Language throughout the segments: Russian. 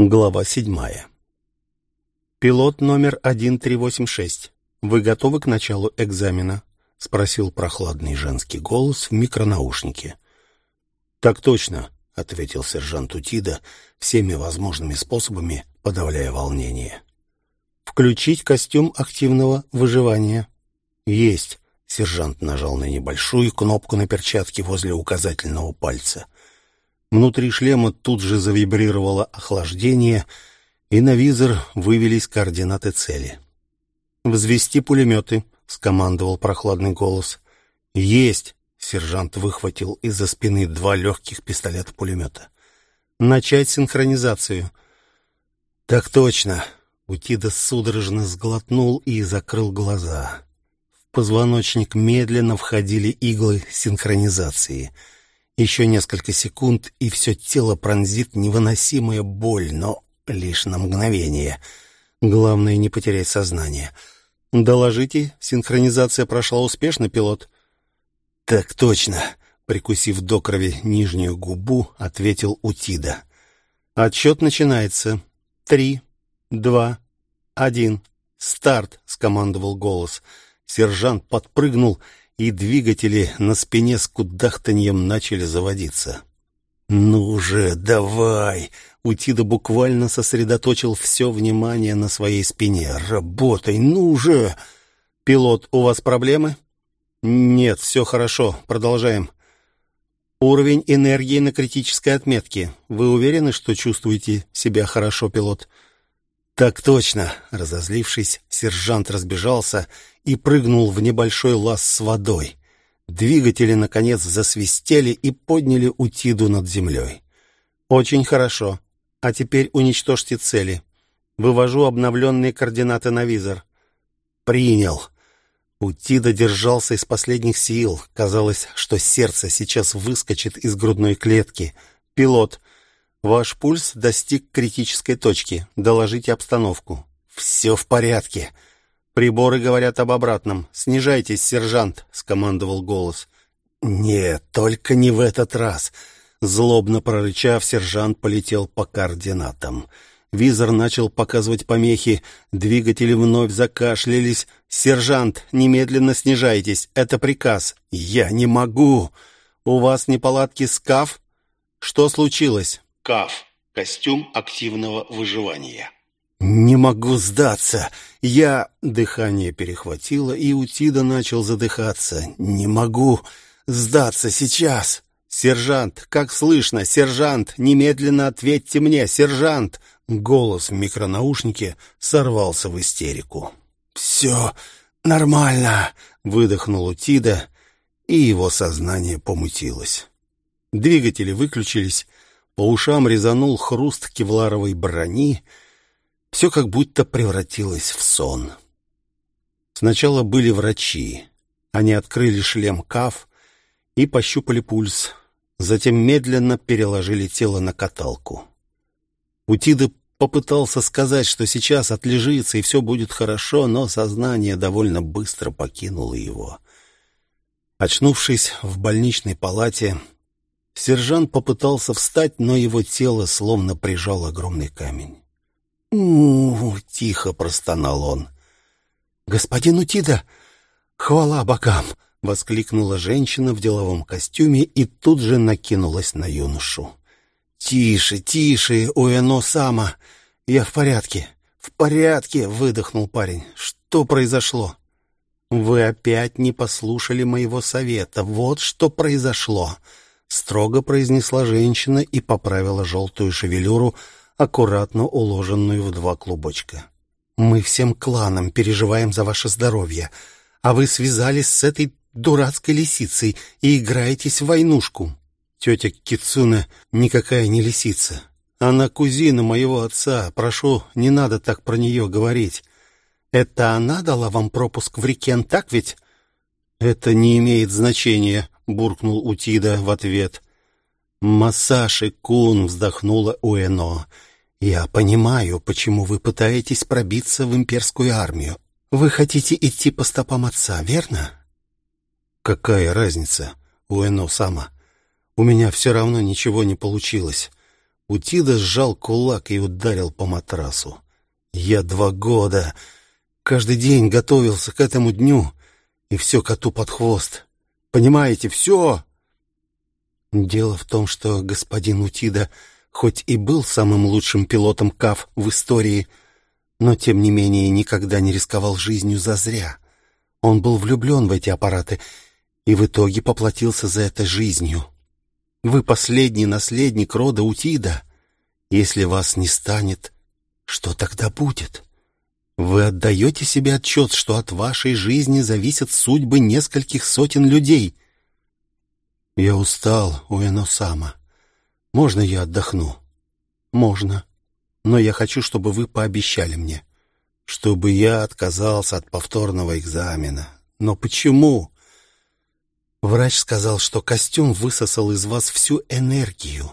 Глава седьмая. «Пилот номер 1386, вы готовы к началу экзамена?» — спросил прохладный женский голос в микронаушнике. «Так точно», — ответил сержант Утида, всеми возможными способами подавляя волнение. «Включить костюм активного выживания». «Есть», — сержант нажал на небольшую кнопку на перчатке возле указательного пальца — Внутри шлема тут же завибрировало охлаждение, и на визор вывелись координаты цели. «Взвести пулеметы», — скомандовал прохладный голос. «Есть!» — сержант выхватил из-за спины два легких пистолета-пулемета. «Начать синхронизацию». «Так точно!» — Утида судорожно сглотнул и закрыл глаза. В позвоночник медленно входили иглы синхронизации — еще несколько секунд, и все тело пронзит невыносимая боль, но лишь на мгновение. Главное не потерять сознание. «Доложите, синхронизация прошла успешно, пилот?» «Так точно», — прикусив до крови нижнюю губу, ответил Утида. «Отчет начинается. Три, два, один. Старт!» — скомандовал голос. Сержант подпрыгнул и двигатели на спине с кудахтаньем начали заводиться. «Ну же, давай!» Утида буквально сосредоточил все внимание на своей спине. «Работай, ну же!» «Пилот, у вас проблемы?» «Нет, все хорошо. Продолжаем». «Уровень энергии на критической отметке. Вы уверены, что чувствуете себя хорошо, пилот?» «Так точно!» Разозлившись, сержант разбежался и прыгнул в небольшой лаз с водой. Двигатели, наконец, засвистели и подняли Утиду над землей. «Очень хорошо. А теперь уничтожьте цели. Вывожу обновленные координаты на визор». «Принял». Утида держался из последних сил. Казалось, что сердце сейчас выскочит из грудной клетки. «Пилот, Ваш пульс достиг критической точки. Доложите обстановку. Все в порядке. Приборы говорят об обратном. Снижайтесь, сержант, скомандовал голос. Нет, только не в этот раз. Злобно прорычав, сержант полетел по координатам. Визор начал показывать помехи, двигатели вновь закашлялись. «Сержант, немедленно снижайтесь, это приказ». «Я не могу». «У вас неполадки с КАФ?» «Что случилось?» КАФ – костюм активного выживания. «Не могу сдаться. Я...» Дыхание перехватило, и Утида начал задыхаться. «Не могу сдаться сейчас!» «Сержант, как слышно? Сержант, немедленно ответьте мне, сержант!» Голос в микронаушнике сорвался в истерику. «Все нормально!» — выдохнул Утида, и его сознание помутилось. Двигатели выключились, по ушам резанул хруст кевларовой брони. Все как будто превратилось в сон. Сначала были врачи. Они открыли шлем КАФ и пощупали пульс. Затем медленно переложили тело на каталку. Утида попытался сказать, что сейчас отлежится и все будет хорошо, но сознание довольно быстро покинуло его. Очнувшись в больничной палате, Сержант попытался встать, но его тело словно прижал огромный камень. у, тихо простонал он. «Господин Утида, хвала богам!» — воскликнула женщина в деловом костюме и тут же накинулась на юношу. «Тише, тише, Уэно-сама! Я в порядке, в порядке!» — выдохнул парень. «Что произошло?» «Вы опять не послушали моего совета. Вот что произошло!» Строго произнесла женщина и поправила желтую шевелюру, аккуратно уложенную в два клубочка. «Мы всем кланом переживаем за ваше здоровье, а вы связались с этой дурацкой лисицей и играетесь в войнушку. Тетя Кицуна никакая не лисица. Она кузина моего отца. Прошу, не надо так про нее говорить. Это она дала вам пропуск в Рикен, так ведь?» «Это не имеет значения», буркнул Утида в ответ. «Массаши Кун!» — вздохнула Уэно. «Я понимаю, почему вы пытаетесь пробиться в имперскую армию. Вы хотите идти по стопам отца, верно?» «Какая разница, Уэно сама? У меня все равно ничего не получилось. Утида сжал кулак и ударил по матрасу. Я два года, каждый день готовился к этому дню, и все коту под хвост. Понимаете, все. Дело в том, что господин Утида, хоть и был самым лучшим пилотом КАФ в истории, но тем не менее никогда не рисковал жизнью зазря. Он был влюблен в эти аппараты и в итоге поплатился за это жизнью. Вы последний наследник рода Утида. Если вас не станет, что тогда будет? Вы отдаете себе отчет, что от вашей жизни зависят судьбы нескольких сотен людей. Я устал, Уэно-сама. Можно я отдохну? Можно. Но я хочу, чтобы вы пообещали мне, чтобы я отказался от повторного экзамена. Но почему? Врач сказал, что костюм высосал из вас всю энергию.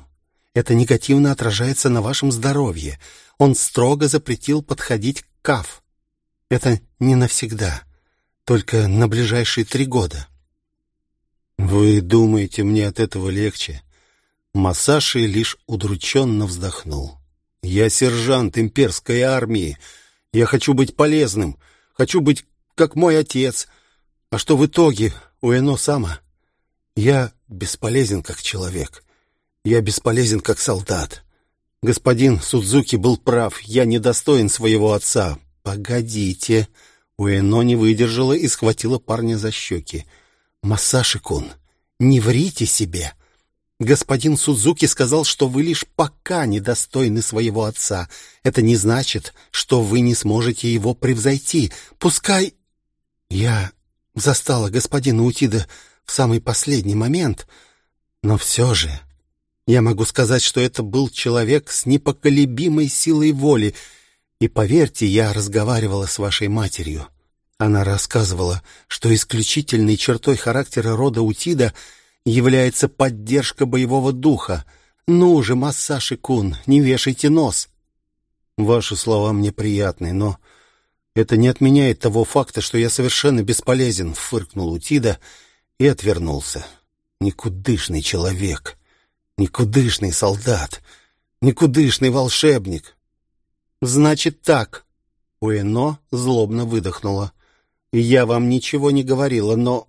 Это негативно отражается на вашем здоровье. Он строго запретил подходить к КАФ. Это не навсегда, только на ближайшие три года. Вы думаете, мне от этого легче? Масаши лишь удрученно вздохнул. Я сержант имперской армии. Я хочу быть полезным. Хочу быть как мой отец. А что в итоге, Уэно Сама? Я бесполезен как человек. Я бесполезен как солдат. Господин Судзуки был прав. Я недостоин своего отца. Погодите. Уэно не выдержала и схватила парня за щеки. Масаши-кун, не врите себе. Господин Судзуки сказал, что вы лишь пока недостойны своего отца. Это не значит, что вы не сможете его превзойти. Пускай я застала господина Утида в самый последний момент, но все же я могу сказать, что это был человек с непоколебимой силой воли. И поверьте, я разговаривала с вашей матерью. Она рассказывала, что исключительной чертой характера рода Утида является поддержка боевого духа. Ну же, Массаши Кун, не вешайте нос. Ваши слова мне приятны, но это не отменяет того факта, что я совершенно бесполезен, фыркнул Утида и отвернулся. Никудышный человек, никудышный солдат, никудышный волшебник. Значит так. Уэно злобно выдохнула. Я вам ничего не говорила, но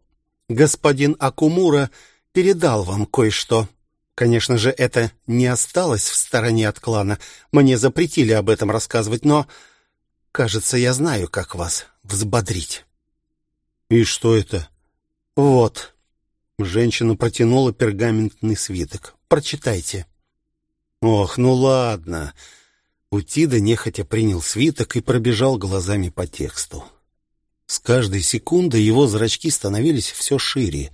господин Акумура передал вам кое-что. Конечно же, это не осталось в стороне от клана. Мне запретили об этом рассказывать, но, кажется, я знаю, как вас взбодрить. И что это? «Вот». Женщина протянула пергаментный свиток. «Прочитайте». «Ох, ну ладно». Утида нехотя принял свиток и пробежал глазами по тексту. С каждой секундой его зрачки становились все шире.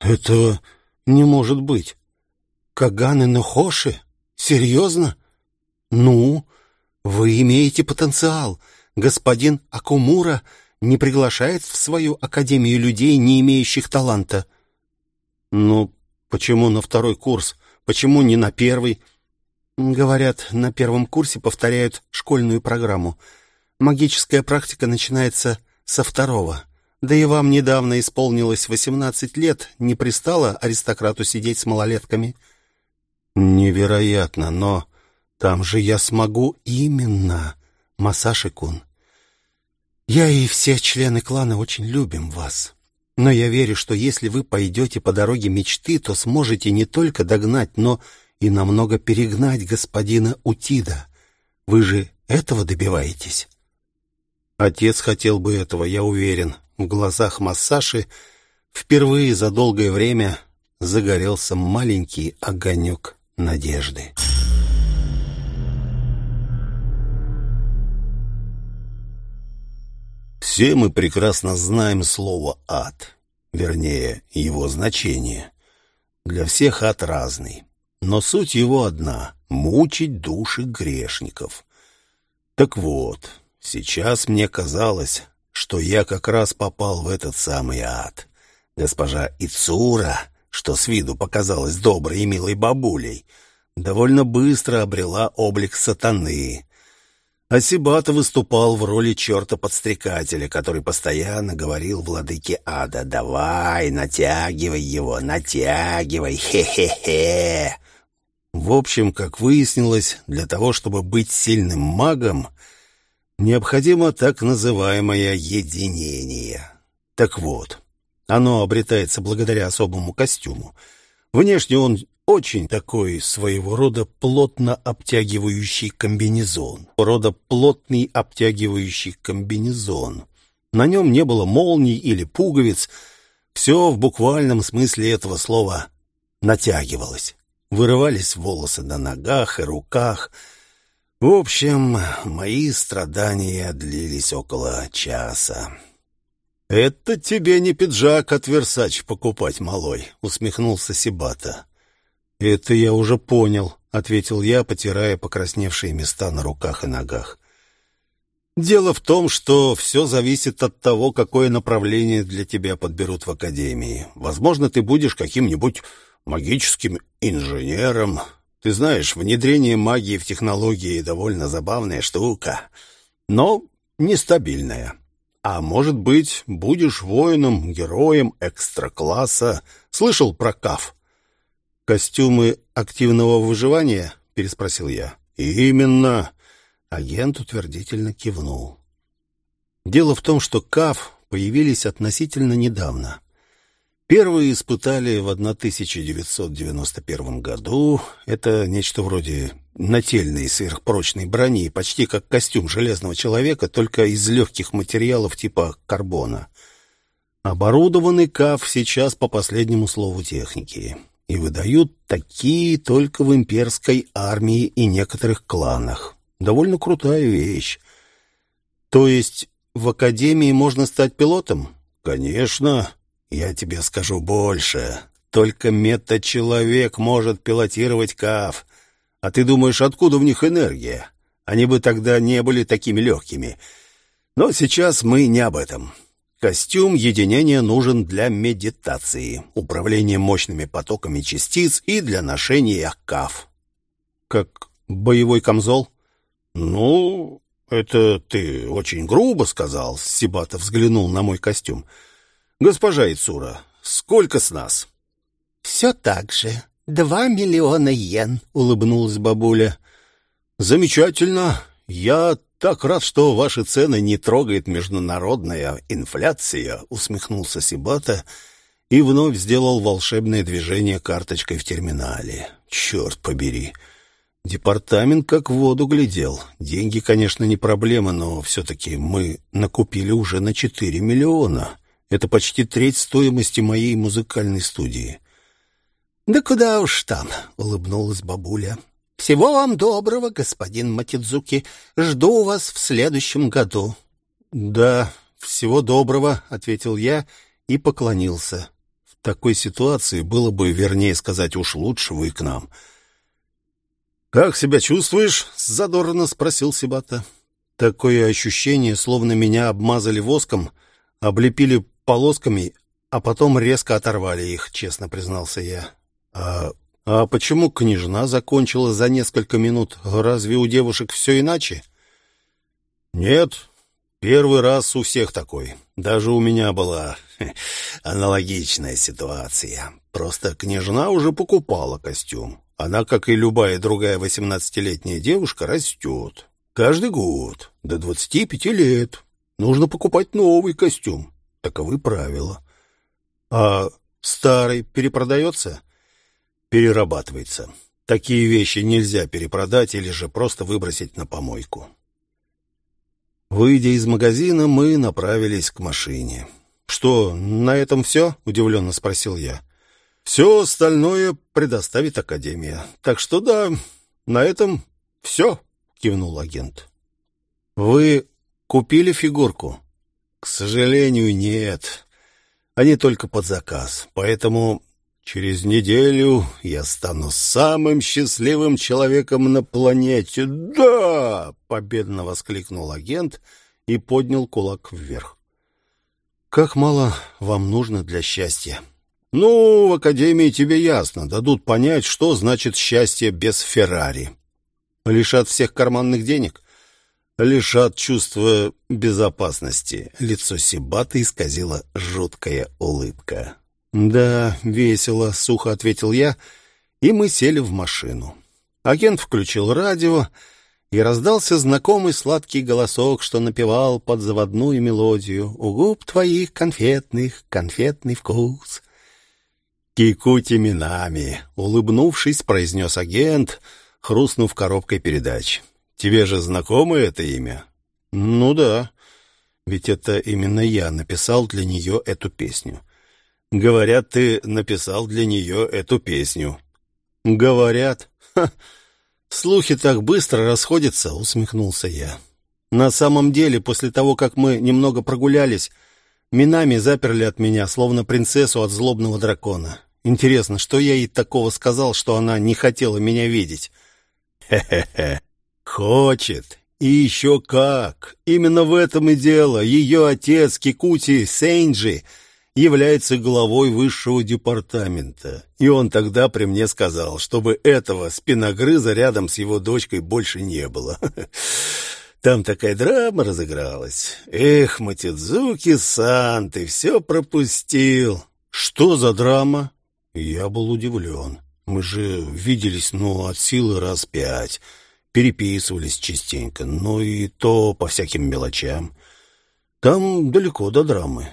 «Это не может быть. Каганы Нохоши? Серьезно? Ну, вы имеете потенциал. Господин Акумура не приглашает в свою академию людей, не имеющих таланта. Ну, почему на второй курс? Почему не на первый? Говорят, на первом курсе повторяют школьную программу. Магическая практика начинается со второго. Да и вам недавно исполнилось восемнадцать лет, не пристало аристократу сидеть с малолетками. Невероятно, но там же я смогу именно, Масаши-кун. Я и все члены клана очень любим вас. Но я верю, что если вы пойдете по дороге мечты, то сможете не только догнать, но и намного перегнать господина Утида. Вы же этого добиваетесь? Отец хотел бы этого, я уверен. В глазах Массаши впервые за долгое время загорелся маленький огонек надежды. Все мы прекрасно знаем слово «ад», вернее, его значение. Для всех ад разный, но суть его одна — мучить души грешников. Так вот, сейчас мне казалось, что я как раз попал в этот самый ад. Госпожа Ицура, что с виду показалась доброй и милой бабулей, довольно быстро обрела облик сатаны, Асибата выступал в роли черта-подстрекателя, который постоянно говорил владыке ада «Давай, натягивай его, натягивай, хе-хе-хе!» В общем, как выяснилось, для того, чтобы быть сильным магом, необходимо так называемое единение. Так вот, оно обретается благодаря особому костюму. Внешне он очень такой своего рода плотно обтягивающий комбинезон. Рода плотный обтягивающий комбинезон. На нем не было молний или пуговиц. Все в буквальном смысле этого слова натягивалось. Вырывались волосы на ногах и руках. В общем, мои страдания длились около часа. «Это тебе не пиджак от Версач покупать, малой», — усмехнулся Сибата. «Это я уже понял», — ответил я, потирая покрасневшие места на руках и ногах. «Дело в том, что все зависит от того, какое направление для тебя подберут в академии. Возможно, ты будешь каким-нибудь магическим инженером. Ты знаешь, внедрение магии в технологии довольно забавная штука, но нестабильная. А может быть, будешь воином, героем экстра-класса. Слышал про КАФ? Костюмы активного выживания? Переспросил я. Именно. Агент утвердительно кивнул. Дело в том, что КАФ появились относительно недавно. Первые испытали в 1991 году. Это нечто вроде нательной сверхпрочной брони, почти как костюм железного человека, только из легких материалов типа карбона. Оборудованный КАФ сейчас по последнему слову техники. И выдают такие только в имперской армии и некоторых кланах. Довольно крутая вещь. То есть в академии можно стать пилотом? Конечно. Я тебе скажу больше. Только мета-человек может пилотировать КАФ. А ты думаешь, откуда в них энергия? Они бы тогда не были такими легкими. Но сейчас мы не об этом. Костюм единения нужен для медитации, управления мощными потоками частиц и для ношения КАФ. Как боевой камзол? Ну, это ты очень грубо сказал, Сибата взглянул на мой костюм. Госпожа Ицура, сколько с нас? Все так же. Два миллиона йен, улыбнулась бабуля. Замечательно. Я так рад, что ваши цены не трогает международная инфляция, усмехнулся Сибата и вновь сделал волшебное движение карточкой в терминале. Черт побери. Департамент как в воду глядел. Деньги, конечно, не проблема, но все-таки мы накупили уже на четыре миллиона. Это почти треть стоимости моей музыкальной студии. «Да куда уж там», — улыбнулась бабуля. «Всего вам доброго, господин Матидзуки. Жду вас в следующем году». «Да, всего доброго», — ответил я и поклонился. В такой ситуации было бы, вернее сказать, уж лучше вы к нам. «Как себя чувствуешь?» — задорно спросил Сибата. Такое ощущение, словно меня обмазали воском, облепили полосками, а потом резко оторвали их, честно признался я. А, а почему княжна закончила за несколько минут? Разве у девушек все иначе? Нет, первый раз у всех такой. Даже у меня была аналогичная ситуация. Просто княжна уже покупала костюм. Она, как и любая другая восемнадцатилетняя девушка, растет. Каждый год, до двадцати пяти лет. Нужно покупать новый костюм. Таковы правила. А старый перепродается? Перерабатывается. Такие вещи нельзя перепродать или же просто выбросить на помойку. Выйдя из магазина, мы направились к машине. «Что, на этом все?» — удивленно спросил я. «Все остальное предоставит Академия. Так что да, на этом все», — кивнул агент. «Вы купили фигурку?» К сожалению, нет. Они только под заказ. Поэтому через неделю я стану самым счастливым человеком на планете. Да! Победно воскликнул агент и поднял кулак вверх. Как мало вам нужно для счастья? Ну, в академии тебе ясно, дадут понять, что значит счастье без Феррари. Лишат всех карманных денег? лишат чувства безопасности. Лицо Сибата исказила жуткая улыбка. «Да, весело», — сухо ответил я и мы сели в машину. Агент включил радио, и раздался знакомый сладкий голосок, что напевал под заводную мелодию «У губ твоих конфетных конфетный вкус». «Кикути Минами», — улыбнувшись, произнес агент, хрустнув коробкой передач. «Тебе же знакомо это имя?» «Ну да, ведь это именно я написал для нее эту песню». «Говорят, ты написал для нее эту песню». «Говорят? Ха! Слухи так быстро расходятся», — усмехнулся я. «На самом деле, после того, как мы немного прогулялись, Минами заперли от меня, словно принцессу от злобного дракона. Интересно, что я ей такого сказал, что она не хотела меня видеть?» «Хе-хе-хе, хочет. И еще как. Именно в этом и дело. Ее отец Кикути Сейнджи — является главой высшего департамента. И он тогда при мне сказал, чтобы этого спиногрыза рядом с его дочкой больше не было. Там такая драма разыгралась. Эх, Матидзуки-сан, ты все пропустил. Что за драма? Я был удивлен. Мы же виделись, ну, от силы раз пять. Переписывались частенько, но и то по всяким мелочам. Там далеко до драмы.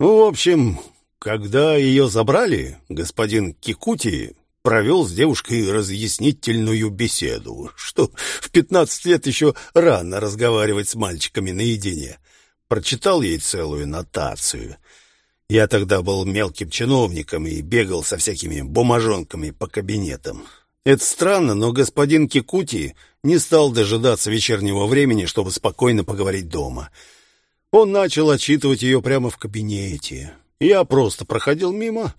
Ну, в общем, когда ее забрали, господин Кикути провел с девушкой разъяснительную беседу, что в пятнадцать лет еще рано разговаривать с мальчиками наедине. Прочитал ей целую нотацию. Я тогда был мелким чиновником и бегал со всякими бумажонками по кабинетам. Это странно, но господин Кикути не стал дожидаться вечернего времени, чтобы спокойно поговорить дома — он начал отчитывать ее прямо в кабинете. Я просто проходил мимо,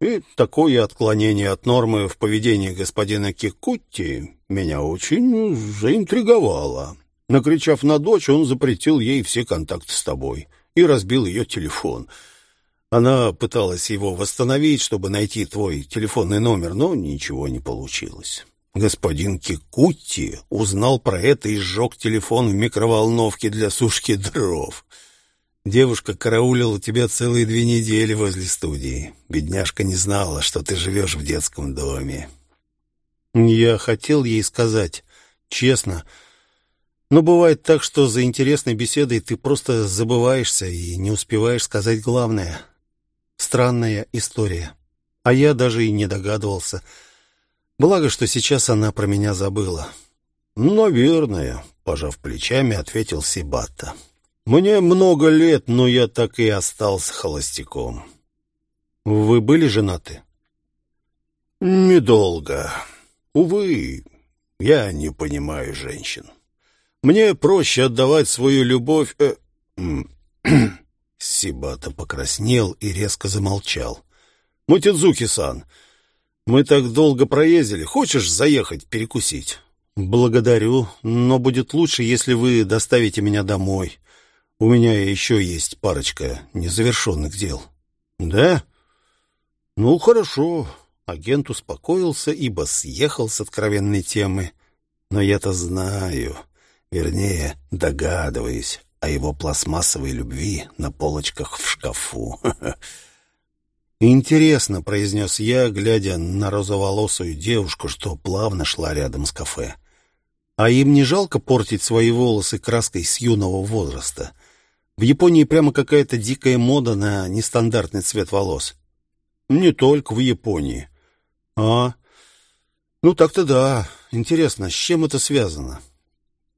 и такое отклонение от нормы в поведении господина Кикутти меня очень заинтриговало. Накричав на дочь, он запретил ей все контакты с тобой и разбил ее телефон. Она пыталась его восстановить, чтобы найти твой телефонный номер, но ничего не получилось. Господин Кикутти узнал про это и сжег телефон в микроволновке для сушки дров. Девушка караулила тебя целые две недели возле студии. Бедняжка не знала, что ты живешь в детском доме. Я хотел ей сказать, честно, но бывает так, что за интересной беседой ты просто забываешься и не успеваешь сказать главное. Странная история. А я даже и не догадывался — Благо, что сейчас она про меня забыла. «Наверное», — пожав плечами, ответил Сибата. «Мне много лет, но я так и остался холостяком». «Вы были женаты?» «Недолго. Увы, я не понимаю женщин. Мне проще отдавать свою любовь...» э, Сибата покраснел и резко замолчал. «Мотидзуки-сан, мы так долго проездили. Хочешь заехать перекусить? Благодарю, но будет лучше, если вы доставите меня домой. У меня еще есть парочка незавершенных дел. Да? Ну, хорошо. Агент успокоился, ибо съехал с откровенной темы. Но я-то знаю, вернее, догадываюсь о его пластмассовой любви на полочках в шкафу. «Интересно», — произнес я, глядя на розоволосую девушку, что плавно шла рядом с кафе. «А им не жалко портить свои волосы краской с юного возраста? В Японии прямо какая-то дикая мода на нестандартный цвет волос». «Не только в Японии». «А, ну так-то да. Интересно, с чем это связано?»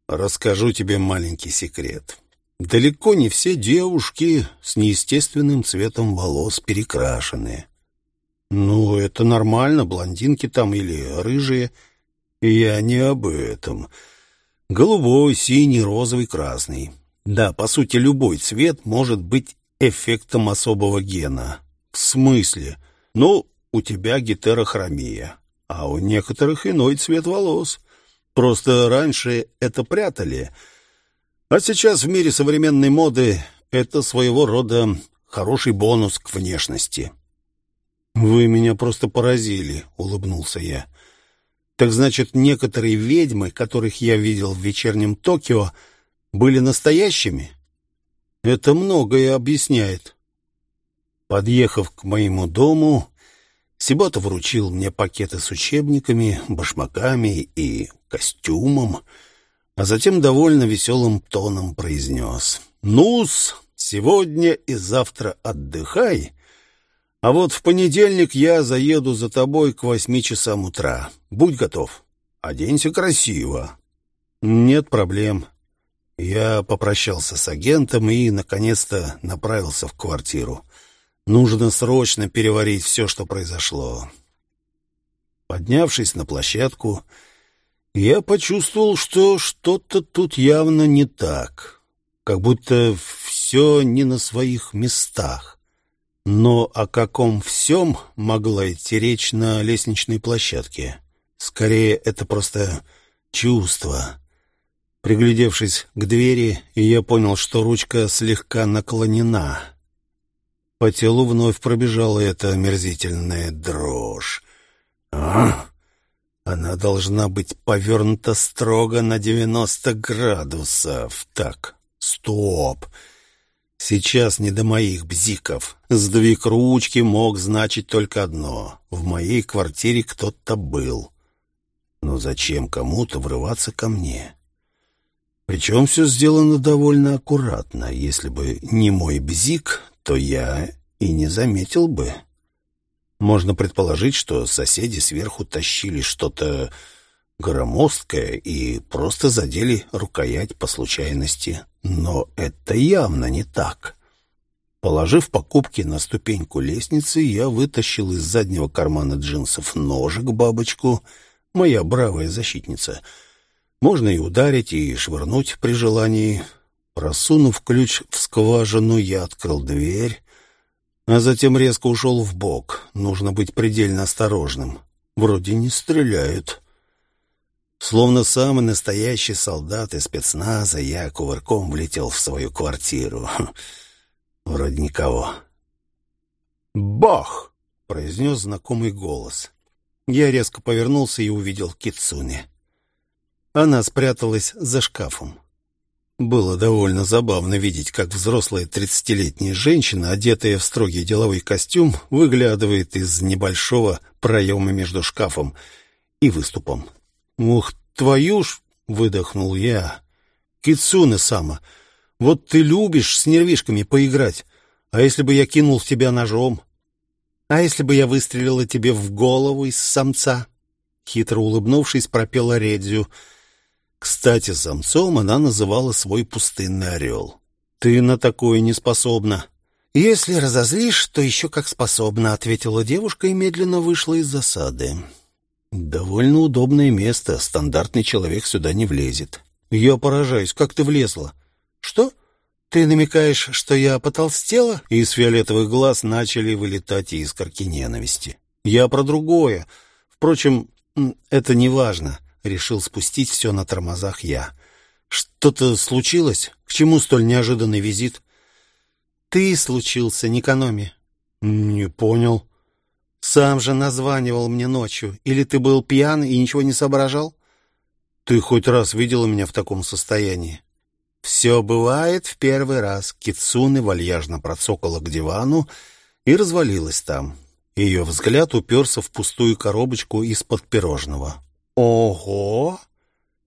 «Расскажу тебе маленький секрет». Далеко не все девушки с неестественным цветом волос перекрашены. Ну, это нормально, блондинки там или рыжие. Я не об этом. Голубой, синий, розовый, красный. Да, по сути, любой цвет может быть эффектом особого гена. В смысле? Ну, у тебя гетерохромия, а у некоторых иной цвет волос. Просто раньше это прятали — а сейчас в мире современной моды это своего рода хороший бонус к внешности. «Вы меня просто поразили», — улыбнулся я. «Так значит, некоторые ведьмы, которых я видел в вечернем Токио, были настоящими?» «Это многое объясняет». Подъехав к моему дому, Сибота вручил мне пакеты с учебниками, башмаками и костюмом, а затем довольно веселым тоном произнес. «Ну-с, сегодня и завтра отдыхай, а вот в понедельник я заеду за тобой к восьми часам утра. Будь готов. Оденься красиво». «Нет проблем». Я попрощался с агентом и, наконец-то, направился в квартиру. Нужно срочно переварить все, что произошло. Поднявшись на площадку, я почувствовал, что что-то тут явно не так. Как будто все не на своих местах. Но о каком всем могла идти речь на лестничной площадке? Скорее, это просто чувство. Приглядевшись к двери, я понял, что ручка слегка наклонена — по телу вновь пробежала эта омерзительная дрожь. А? Она должна быть повернута строго на девяносто градусов. Так, стоп. Сейчас не до моих бзиков. Сдвиг ручки мог значить только одно. В моей квартире кто-то был. Но зачем кому-то врываться ко мне? Причем все сделано довольно аккуратно. Если бы не мой бзик, то я и не заметил бы. Можно предположить, что соседи сверху тащили что-то громоздкое и просто задели рукоять по случайности. Но это явно не так. Положив покупки на ступеньку лестницы, я вытащил из заднего кармана джинсов ножик-бабочку, моя бравая защитница. Можно и ударить, и швырнуть при желании. Просунув ключ в скважину, я открыл дверь, а затем резко ушел в бок. Нужно быть предельно осторожным. Вроде не стреляют. Словно самый настоящий солдат из спецназа, я кувырком влетел в свою квартиру. Вроде никого. «Бах!» — произнес знакомый голос. Я резко повернулся и увидел Кицуне. Она спряталась за шкафом. Было довольно забавно видеть, как взрослая тридцатилетняя женщина, одетая в строгий деловой костюм, выглядывает из небольшого проема между шкафом и выступом. «Ух, твою ж!» — выдохнул я. «Кицуне сама, вот ты любишь с нервишками поиграть. А если бы я кинул в тебя ножом? А если бы я выстрелила тебе в голову из самца?» Хитро улыбнувшись, пропела Редзю — кстати, самцом она называла свой пустынный орел. «Ты на такое не способна». «Если разозлишь, то еще как способна», — ответила девушка и медленно вышла из засады. «Довольно удобное место. Стандартный человек сюда не влезет». «Я поражаюсь, как ты влезла?» «Что? Ты намекаешь, что я потолстела?» Из фиолетовых глаз начали вылетать искорки ненависти. «Я про другое. Впрочем, это не важно. Решил спустить все на тормозах я. «Что-то случилось? К чему столь неожиданный визит?» «Ты случился, Никономи». «Не понял». «Сам же названивал мне ночью. Или ты был пьян и ничего не соображал?» «Ты хоть раз видела меня в таком состоянии?» «Все бывает в первый раз». Кицуны вальяжно процокала к дивану и развалилась там. Ее взгляд уперся в пустую коробочку из-под пирожного. «Ого!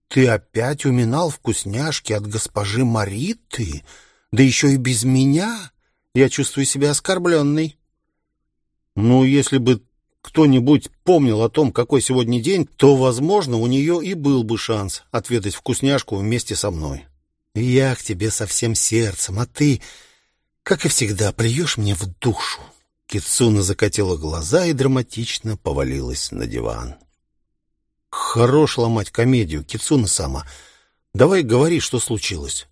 Ты опять уминал вкусняшки от госпожи Мариты? Да еще и без меня? Я чувствую себя оскорбленной». «Ну, если бы кто-нибудь помнил о том, какой сегодня день, то, возможно, у нее и был бы шанс отведать вкусняшку вместе со мной. Я к тебе со всем сердцем, а ты, как и всегда, плюешь мне в душу». Кицуна закатила глаза и драматично повалилась на диван. Хорош ломать комедию, Кицуна сама. Давай говори, что случилось.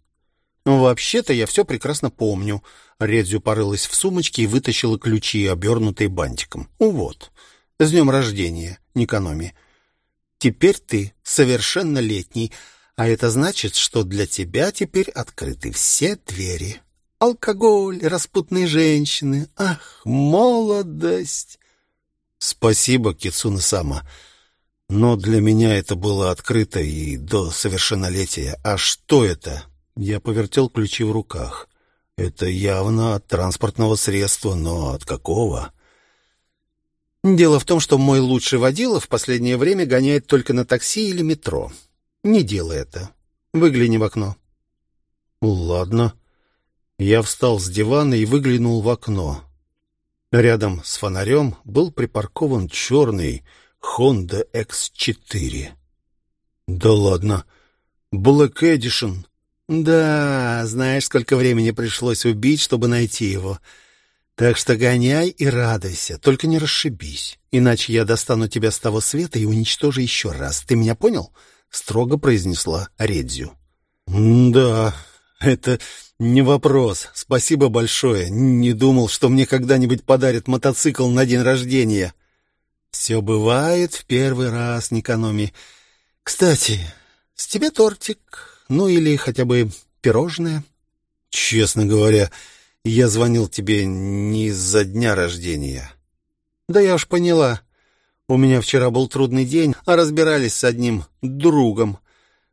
Вообще-то я все прекрасно помню. Редзю порылась в сумочке и вытащила ключи, обернутые бантиком. Ну вот, с днем рождения, Никономи. Теперь ты совершеннолетний, а это значит, что для тебя теперь открыты все двери. Алкоголь, распутные женщины. Ах, молодость! Спасибо, Кицуна-сама. Но для меня это было открыто и до совершеннолетия. А что это? Я повертел ключи в руках. Это явно от транспортного средства, но от какого? Дело в том, что мой лучший водила в последнее время гоняет только на такси или метро. Не делай это. Выгляни в окно. Ладно. Я встал с дивана и выглянул в окно. Рядом с фонарем был припаркован черный Honda X4. Да ладно. Black Edition. Да, знаешь, сколько времени пришлось убить, чтобы найти его. Так что гоняй и радуйся, только не расшибись, иначе я достану тебя с того света и уничтожу еще раз. Ты меня понял? строго произнесла Редзю. Да, это не вопрос. Спасибо большое. Не думал, что мне когда-нибудь подарят мотоцикл на день рождения. Все бывает в первый раз, Никономи. Кстати, с тебя тортик, ну или хотя бы пирожное. Честно говоря, я звонил тебе не из-за дня рождения. Да я уж поняла. У меня вчера был трудный день, а разбирались с одним другом.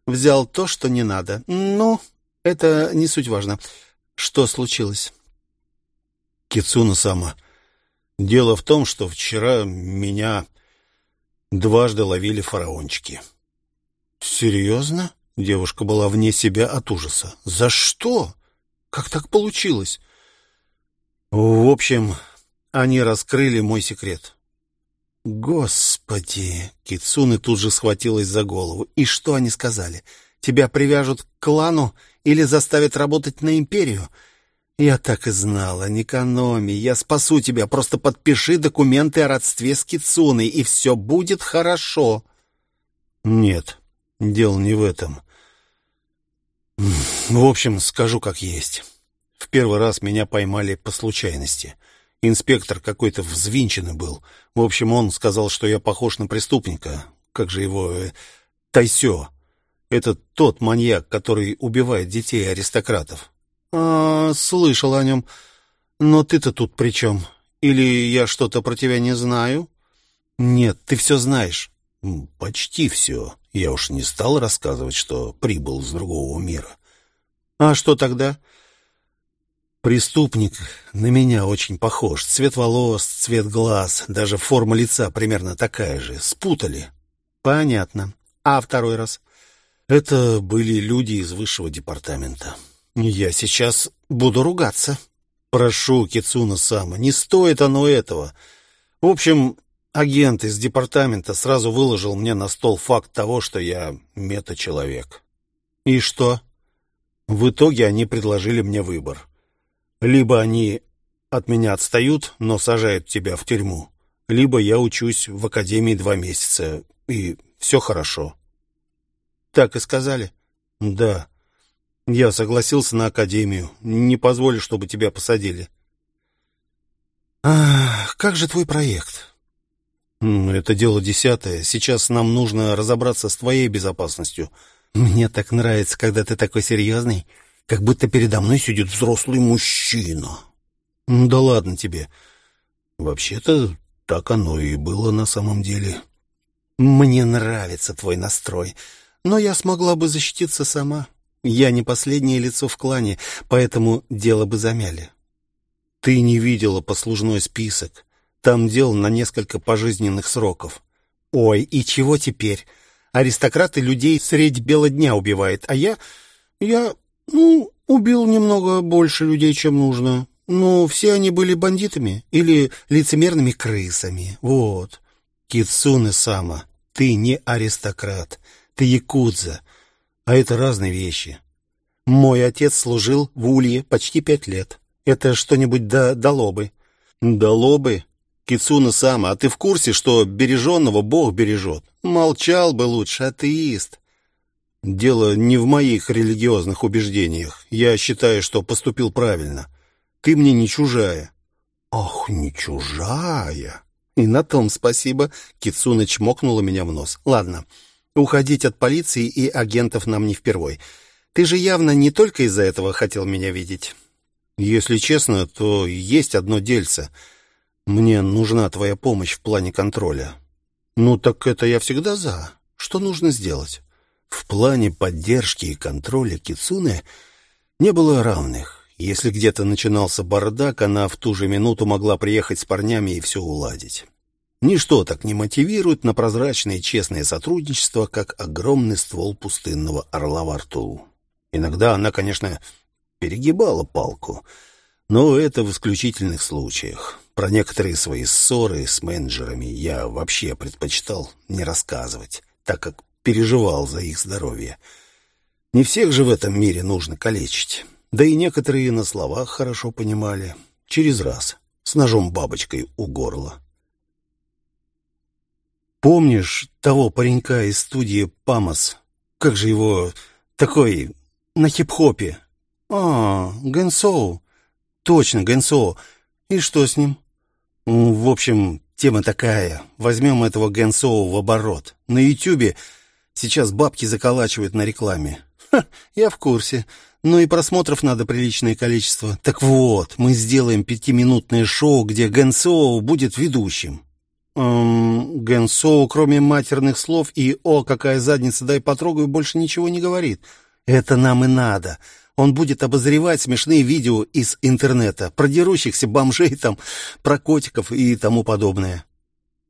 Взял то, что не надо. Ну, это не суть важно. Что случилось? Кицуна сама. Дело в том, что вчера меня дважды ловили фараончики. Серьезно? Девушка была вне себя от ужаса. За что? Как так получилось? В общем, они раскрыли мой секрет. Господи, Кицуны тут же схватилась за голову. И что они сказали? Тебя привяжут к клану или заставят работать на империю? Я так и знала, не экономи, я спасу тебя, просто подпиши документы о родстве с Кицуной, и все будет хорошо. Нет, дело не в этом. В общем, скажу как есть. В первый раз меня поймали по случайности. Инспектор какой-то взвинченный был. В общем, он сказал, что я похож на преступника. Как же его... Э, Тайсё. Это тот маньяк, который убивает детей аристократов. А, слышал о нем. Но ты-то тут при чем? Или я что-то про тебя не знаю? Нет, ты все знаешь. Почти все. Я уж не стал рассказывать, что прибыл с другого мира. А что тогда? Преступник на меня очень похож. Цвет волос, цвет глаз, даже форма лица примерно такая же. Спутали. Понятно. А второй раз? Это были люди из высшего департамента. Я сейчас буду ругаться. Прошу, Кицуна-сама, не стоит оно этого. В общем, агент из департамента сразу выложил мне на стол факт того, что я мета-человек. И что? В итоге они предложили мне выбор. Либо они от меня отстают, но сажают тебя в тюрьму, либо я учусь в академии два месяца, и все хорошо. Так и сказали? Да. Я согласился на академию. Не позволю, чтобы тебя посадили. Ах, как же твой проект? Это дело десятое. Сейчас нам нужно разобраться с твоей безопасностью. Мне так нравится, когда ты такой серьезный как будто передо мной сидит взрослый мужчина. Да ладно тебе. Вообще-то так оно и было на самом деле. Мне нравится твой настрой, но я смогла бы защититься сама. Я не последнее лицо в клане, поэтому дело бы замяли. Ты не видела послужной список. Там дел на несколько пожизненных сроков. Ой, и чего теперь? Аристократы людей средь бела дня убивают, а я... я ну, убил немного больше людей, чем нужно. Но все они были бандитами или лицемерными крысами. Вот. Кицуне-сама, ты не аристократ, ты якудза. А это разные вещи. Мой отец служил в Улье почти пять лет. Это что-нибудь да дало бы. Дало бы? Кицуна-сама, а ты в курсе, что береженного Бог бережет? Молчал бы лучше, атеист. Дело не в моих религиозных убеждениях. Я считаю, что поступил правильно. Ты мне не чужая. Ах, не чужая. И на том спасибо. Кицуна чмокнула меня в нос. Ладно, уходить от полиции и агентов нам не впервой. Ты же явно не только из-за этого хотел меня видеть. Если честно, то есть одно дельце. Мне нужна твоя помощь в плане контроля. Ну так это я всегда за. Что нужно сделать? В плане поддержки и контроля Кицуне не было равных. Если где-то начинался бардак, она в ту же минуту могла приехать с парнями и все уладить. Ничто так не мотивирует на прозрачное и честное сотрудничество, как огромный ствол пустынного орла во рту. Иногда она, конечно, перегибала палку, но это в исключительных случаях. Про некоторые свои ссоры с менеджерами я вообще предпочитал не рассказывать, так как переживал за их здоровье. Не всех же в этом мире нужно калечить. Да и некоторые на словах хорошо понимали. Через раз, с ножом-бабочкой у горла. Помнишь того паренька из студии «Памос»? Как же его... такой... на хип-хопе? А, Гэнсоу. Точно, Гэнсоу. И что с ним? В общем, тема такая. Возьмем этого Гэнсоу в оборот. На Ютубе сейчас бабки заколачивают на рекламе. Ха, я в курсе. Ну и просмотров надо приличное количество. Так вот, мы сделаем пятиминутное шоу, где Гэнсоу будет ведущим. Эм, Ген Соу, кроме матерных слов и «О, какая задница, дай потрогаю», больше ничего не говорит. Это нам и надо. Он будет обозревать смешные видео из интернета, про дерущихся бомжей там, про котиков и тому подобное.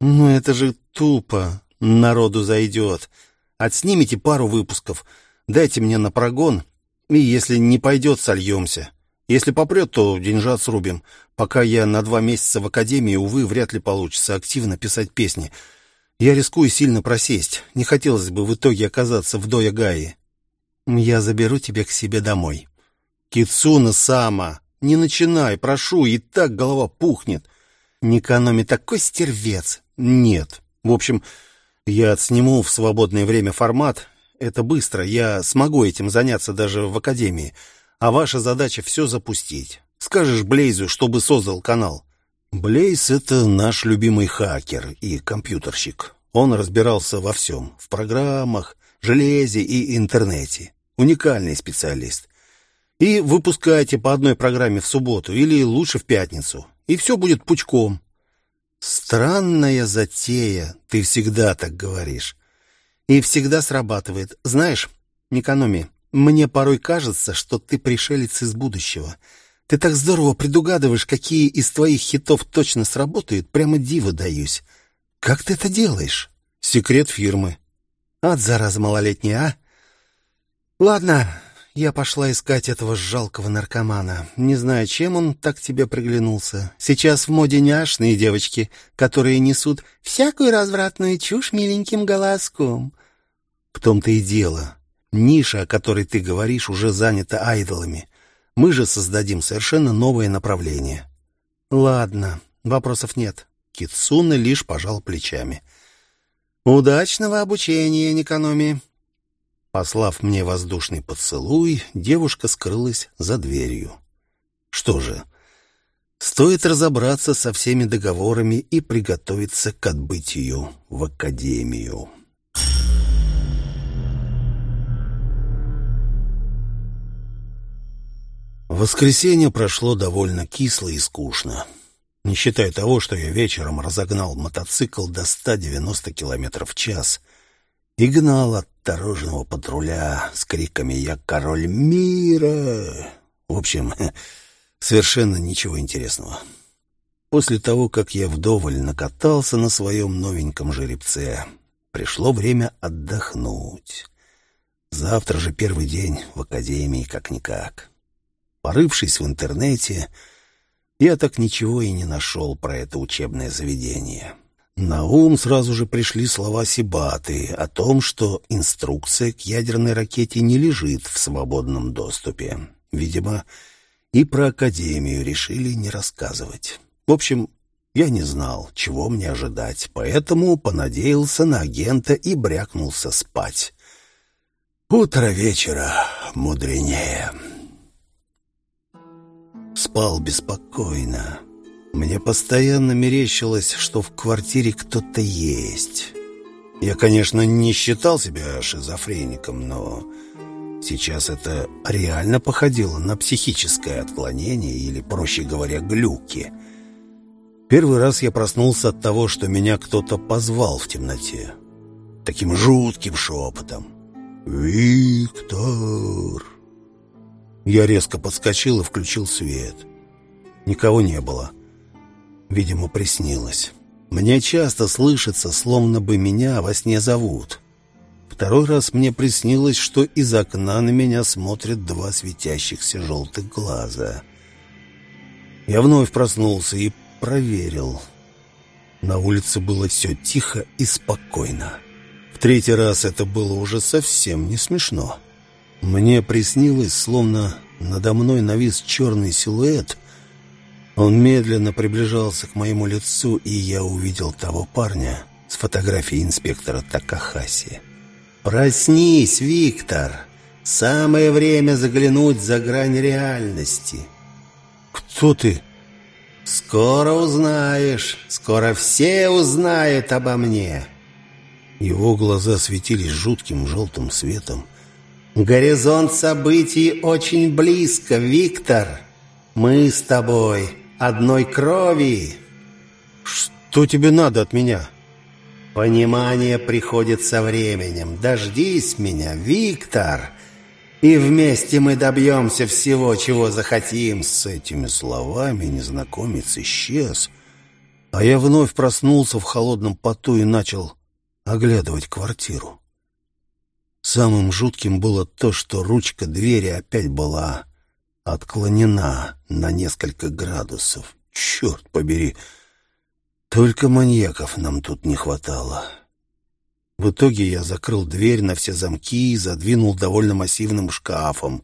Ну это же тупо. Народу зайдет. Отснимите пару выпусков. Дайте мне на прогон. И если не пойдет, сольемся. Если попрет, то деньжат срубим. Пока я на два месяца в академии, увы, вряд ли получится активно писать песни. Я рискую сильно просесть. Не хотелось бы в итоге оказаться в Доя-Гаи. Я заберу тебя к себе домой. Кицуна Сама, не начинай, прошу, и так голова пухнет. Не экономи такой стервец. Нет. В общем, я отсниму в свободное время формат. Это быстро, я смогу этим заняться даже в академии а ваша задача все запустить. Скажешь Блейзу, чтобы создал канал. Блейз — это наш любимый хакер и компьютерщик. Он разбирался во всем — в программах, железе и интернете. Уникальный специалист. И выпускайте по одной программе в субботу или лучше в пятницу. И все будет пучком. Странная затея, ты всегда так говоришь. И всегда срабатывает. Знаешь, не экономи. Мне порой кажется, что ты пришелец из будущего. Ты так здорово предугадываешь, какие из твоих хитов точно сработают, прямо диво даюсь. Как ты это делаешь? Секрет фирмы. От зараза малолетняя, а? Ладно, я пошла искать этого жалкого наркомана. Не знаю, чем он так тебе приглянулся. Сейчас в моде няшные девочки, которые несут всякую развратную чушь миленьким голоском. В том-то и дело. Ниша, о которой ты говоришь, уже занята айдолами. Мы же создадим совершенно новое направление. Ладно, вопросов нет. Кицуна лишь пожал плечами. Удачного обучения, Никономи. Послав мне воздушный поцелуй, девушка скрылась за дверью. Что же, стоит разобраться со всеми договорами и приготовиться к отбытию в академию. Воскресенье прошло довольно кисло и скучно. Не считая того, что я вечером разогнал мотоцикл до 190 км в час и гнал от дорожного патруля с криками «Я король мира!». В общем, совершенно ничего интересного. После того, как я вдоволь накатался на своем новеньком жеребце, пришло время отдохнуть. Завтра же первый день в академии как-никак. Порывшись в интернете, я так ничего и не нашел про это учебное заведение. На ум сразу же пришли слова Сибаты о том, что инструкция к ядерной ракете не лежит в свободном доступе. Видимо, и про Академию решили не рассказывать. В общем, я не знал, чего мне ожидать, поэтому понадеялся на агента и брякнулся спать. Утро вечера мудренее. Спал беспокойно. Мне постоянно мерещилось, что в квартире кто-то есть. Я, конечно, не считал себя шизофреником, но сейчас это реально походило на психическое отклонение или, проще говоря, глюки. Первый раз я проснулся от того, что меня кто-то позвал в темноте. Таким жутким шепотом. «Виктор!» Я резко подскочил и включил свет. Никого не было. Видимо, приснилось. Мне часто слышится, словно бы меня во сне зовут. Второй раз мне приснилось, что из окна на меня смотрят два светящихся желтых глаза. Я вновь проснулся и проверил. На улице было все тихо и спокойно. В третий раз это было уже совсем не смешно. Мне приснилось, словно надо мной навис черный силуэт. Он медленно приближался к моему лицу, и я увидел того парня с фотографией инспектора Такахаси. «Проснись, Виктор! Самое время заглянуть за грань реальности!» «Кто ты?» «Скоро узнаешь, скоро все узнают обо мне!» Его глаза светились жутким желтым светом. «Горизонт событий очень близко, Виктор! Мы с тобой одной крови!» «Что тебе надо от меня?» Понимание приходит со временем. Дождись меня, Виктор, и вместе мы добьемся всего, чего захотим. С этими словами незнакомец исчез, а я вновь проснулся в холодном поту и начал оглядывать квартиру. Самым жутким было то, что ручка двери опять была отклонена на несколько градусов. Черт побери! Только маньяков нам тут не хватало. В итоге я закрыл дверь на все замки и задвинул довольно массивным шкафом.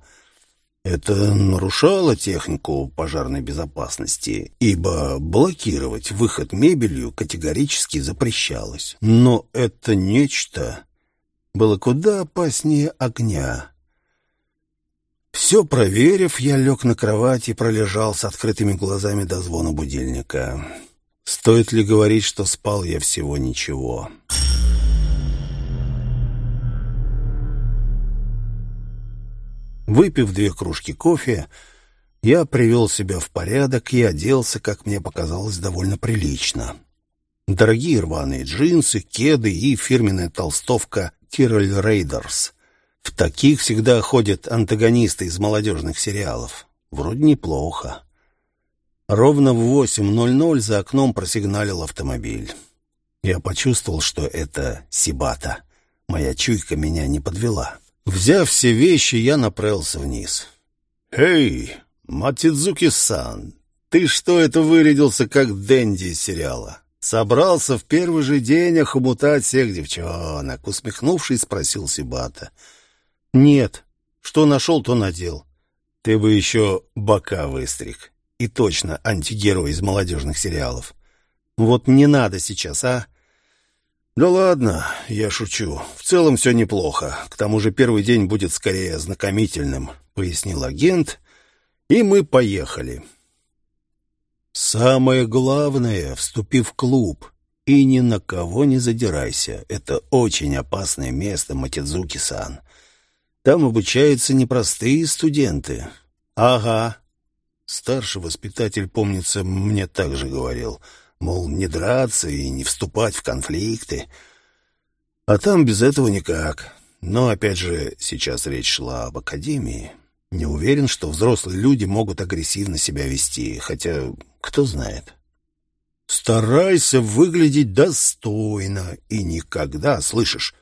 Это нарушало технику пожарной безопасности, ибо блокировать выход мебелью категорически запрещалось. Но это нечто было куда опаснее огня. Все проверив, я лег на кровать и пролежал с открытыми глазами до звона будильника. Стоит ли говорить, что спал я всего ничего? Выпив две кружки кофе, я привел себя в порядок и оделся, как мне показалось, довольно прилично. Дорогие рваные джинсы, кеды и фирменная толстовка «Тироль Рейдерс». В таких всегда ходят антагонисты из молодежных сериалов. Вроде неплохо. Ровно в 8.00 за окном просигналил автомобиль. Я почувствовал, что это Сибата. Моя чуйка меня не подвела. Взяв все вещи, я направился вниз. «Эй, Матидзуки-сан, ты что это вырядился, как Дэнди из сериала? Собрался в первый же день охомутать всех девчонок?» Усмехнувшись, спросил Сибата. «Нет, что нашел, то надел. Ты бы еще бока выстриг и точно антигерой из молодежных сериалов. Вот не надо сейчас, а? Да ладно, я шучу. В целом все неплохо. К тому же первый день будет скорее ознакомительным, пояснил агент, и мы поехали. Самое главное, вступив в клуб, и ни на кого не задирайся. Это очень опасное место, Матидзуки-сан. Там обучаются непростые студенты. Ага, Старший воспитатель, помнится, мне также говорил, мол, не драться и не вступать в конфликты. А там без этого никак. Но, опять же, сейчас речь шла об академии. Не уверен, что взрослые люди могут агрессивно себя вести, хотя кто знает. Старайся выглядеть достойно и никогда, слышишь,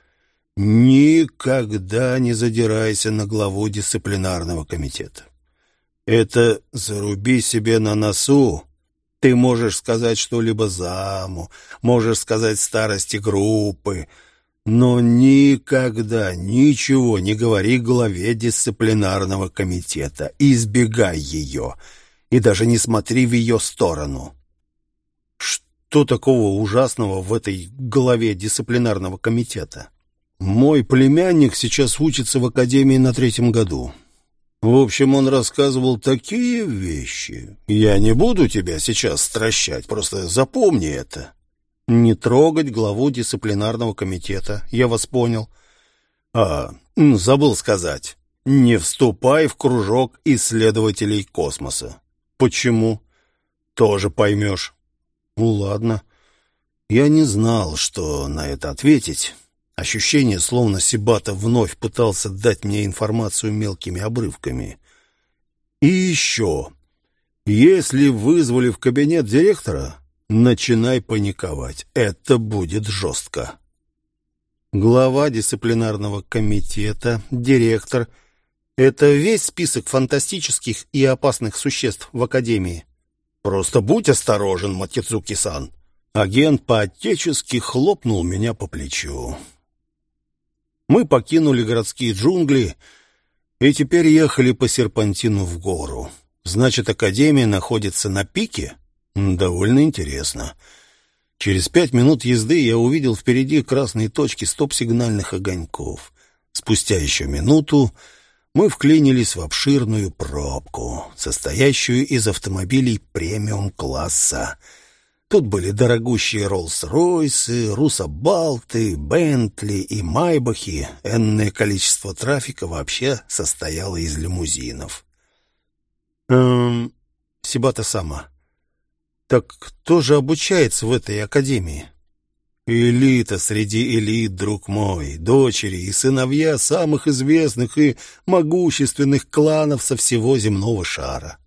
никогда не задирайся на главу дисциплинарного комитета. Это заруби себе на носу. Ты можешь сказать что-либо заму, можешь сказать старости группы, но никогда ничего не говори главе дисциплинарного комитета. Избегай ее и даже не смотри в ее сторону. Что такого ужасного в этой главе дисциплинарного комитета? Мой племянник сейчас учится в академии на третьем году. В общем, он рассказывал такие вещи. Я не буду тебя сейчас стращать, просто запомни это. Не трогать главу дисциплинарного комитета, я вас понял. А, забыл сказать. Не вступай в кружок исследователей космоса. Почему? Тоже поймешь. Ну, ладно. Я не знал, что на это ответить. Ощущение, словно Сибата вновь пытался дать мне информацию мелкими обрывками. И еще. Если вызвали в кабинет директора, начинай паниковать. Это будет жестко. Глава дисциплинарного комитета, директор — это весь список фантастических и опасных существ в Академии. Просто будь осторожен, Матицуки-сан. Агент по-отечески хлопнул меня по плечу. Мы покинули городские джунгли и теперь ехали по серпантину в гору. Значит, Академия находится на пике? Довольно интересно. Через пять минут езды я увидел впереди красные точки стоп-сигнальных огоньков. Спустя еще минуту мы вклинились в обширную пробку, состоящую из автомобилей премиум-класса. Тут были дорогущие Роллс-Ройсы, Руссобалты, Бентли и Майбахи. Энное количество трафика вообще состояло из лимузинов. Эм, Сибата сама. Так кто же обучается в этой академии? Элита среди элит, друг мой, дочери и сыновья самых известных и могущественных кланов со всего земного шара.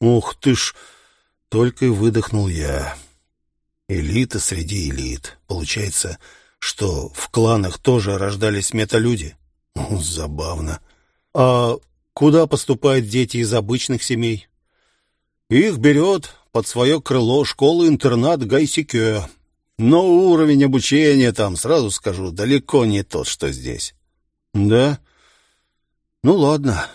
Ух ты ж, только и выдохнул я. Элита среди элит. Получается, что в кланах тоже рождались металюди? Забавно. А Куда поступают дети из обычных семей? Их берет под свое крыло школа-интернат Гайсикё. Но уровень обучения там, сразу скажу, далеко не тот, что здесь. Да? Ну ладно.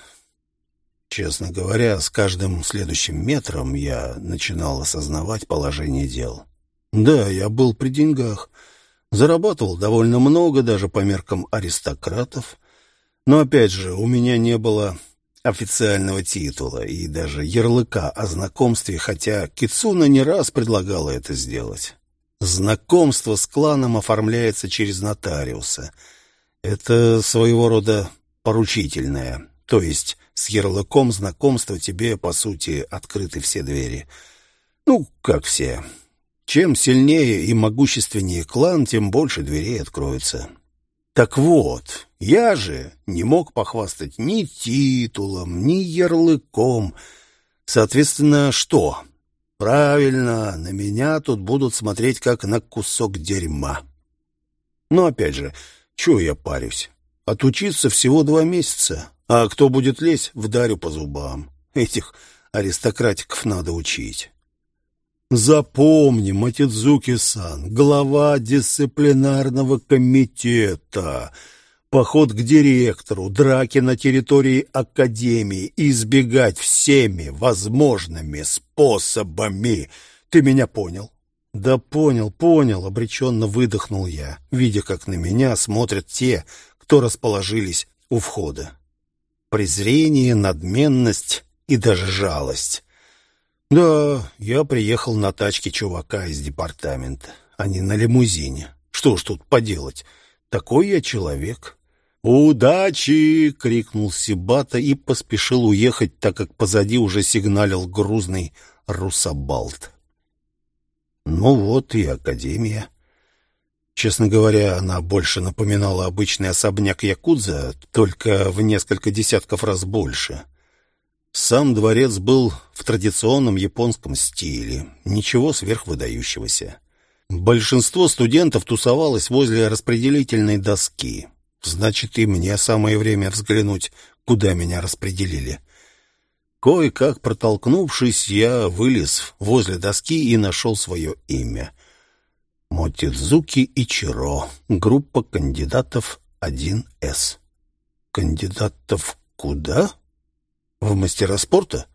Честно говоря, с каждым следующим метром я начинал осознавать положение дел. Да, я был при деньгах. Зарабатывал довольно много, даже по меркам аристократов. Но опять же, у меня не было официального титула и даже ярлыка о знакомстве, хотя Кицуна не раз предлагала это сделать. Знакомство с кланом оформляется через нотариуса. Это своего рода поручительное, то есть с ярлыком знакомства тебе, по сути, открыты все двери. Ну, как все. Чем сильнее и могущественнее клан, тем больше дверей откроется. Так вот, я же не мог похвастать ни титулом, ни ярлыком. Соответственно, что? Правильно, на меня тут будут смотреть как на кусок дерьма. Но опять же, чего я парюсь? Отучиться всего два месяца, а кто будет лезть, вдарю по зубам. Этих аристократиков надо учить. Запомни, Матидзуки-сан, глава дисциплинарного комитета. Поход к директору, драки на территории Академии, избегать всеми возможными способами. Ты меня понял? Да понял, понял, обреченно выдохнул я, видя, как на меня смотрят те, кто расположились у входа. Презрение, надменность и даже жалость. Да, я приехал на тачке чувака из департамента, а не на лимузине. Что ж тут поделать? Такой я человек. «Удачи!» — крикнул Сибата и поспешил уехать, так как позади уже сигналил грузный русабалт. Ну вот и академия. Честно говоря, она больше напоминала обычный особняк Якудза, только в несколько десятков раз больше. Сам дворец был в традиционном японском стиле, ничего сверхвыдающегося. Большинство студентов тусовалось возле распределительной доски. Значит, и мне самое время взглянуть, куда меня распределили. Кое-как протолкнувшись, я вылез возле доски и нашел свое имя. Мотидзуки Ичиро, группа кандидатов 1С. Кандидатов куда? В мастера спорта?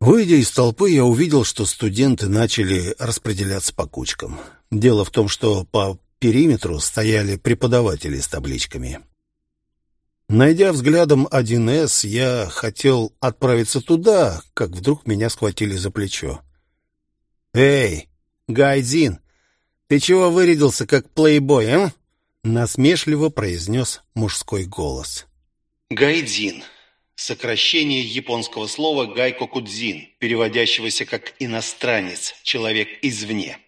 Выйдя из толпы, я увидел, что студенты начали распределяться по кучкам. Дело в том, что по периметру стояли преподаватели с табличками. Найдя взглядом 1С, я хотел отправиться туда, как вдруг меня схватили за плечо. «Эй, Гайдзин, ты чего вырядился, как плейбой, а?» Насмешливо произнес мужской голос. «Гайдзин» Сокращение японского слова «гайкокудзин», переводящегося как «иностранец», «человек извне».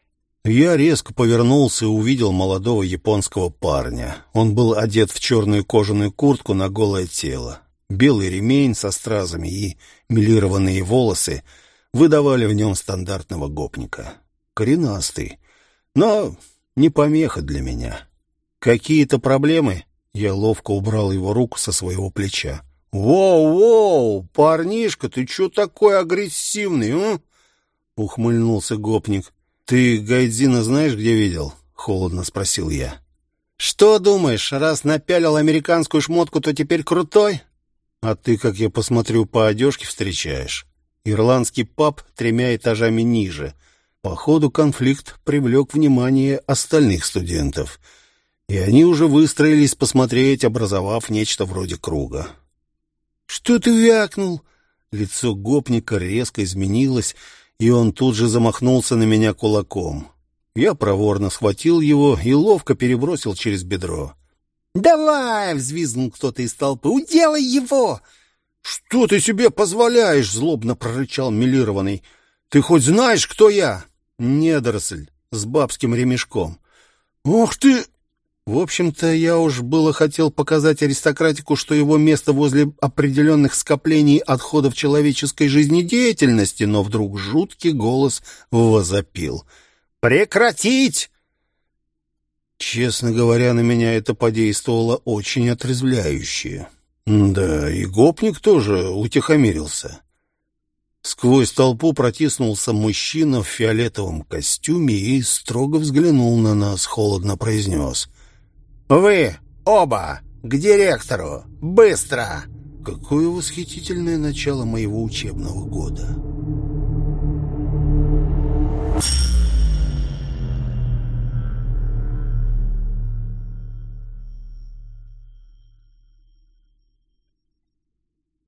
Я резко повернулся и увидел молодого японского парня. Он был одет в черную кожаную куртку на голое тело. Белый ремень со стразами и милированные волосы выдавали в нем стандартного гопника. коренастый, но не помеха для меня. Какие-то проблемы? Я ловко убрал его руку со своего плеча. «Воу-воу, парнишка, ты чё такой агрессивный, а?» Ухмыльнулся гопник. «Ты Гайдзина знаешь, где видел?» — холодно спросил я. «Что думаешь, раз напялил американскую шмотку, то теперь крутой?» «А ты, как я посмотрю, по одежке встречаешь. Ирландский паб тремя этажами ниже. Походу, конфликт привлек внимание остальных студентов» и они уже выстроились посмотреть, образовав нечто вроде круга. «Что ты вякнул?» Лицо гопника резко изменилось, и он тут же замахнулся на меня кулаком. Я проворно схватил его и ловко перебросил через бедро. «Давай!» — взвизгнул кто-то из толпы. «Уделай его!» «Что ты себе позволяешь?» — злобно прорычал милированный. «Ты хоть знаешь, кто я?» «Недоросль с бабским ремешком». «Ох ты!» В общем-то, я уж было хотел показать аристократику, что его место возле определенных скоплений отходов человеческой жизнедеятельности, но вдруг жуткий голос возопил. «Прекратить!» Честно говоря, на меня это подействовало очень отрезвляюще. Да, и гопник тоже утихомирился. Сквозь толпу протиснулся мужчина в фиолетовом костюме и строго взглянул на нас, холодно произнес — «Вы оба к директору! Быстро!» Какое восхитительное начало моего учебного года!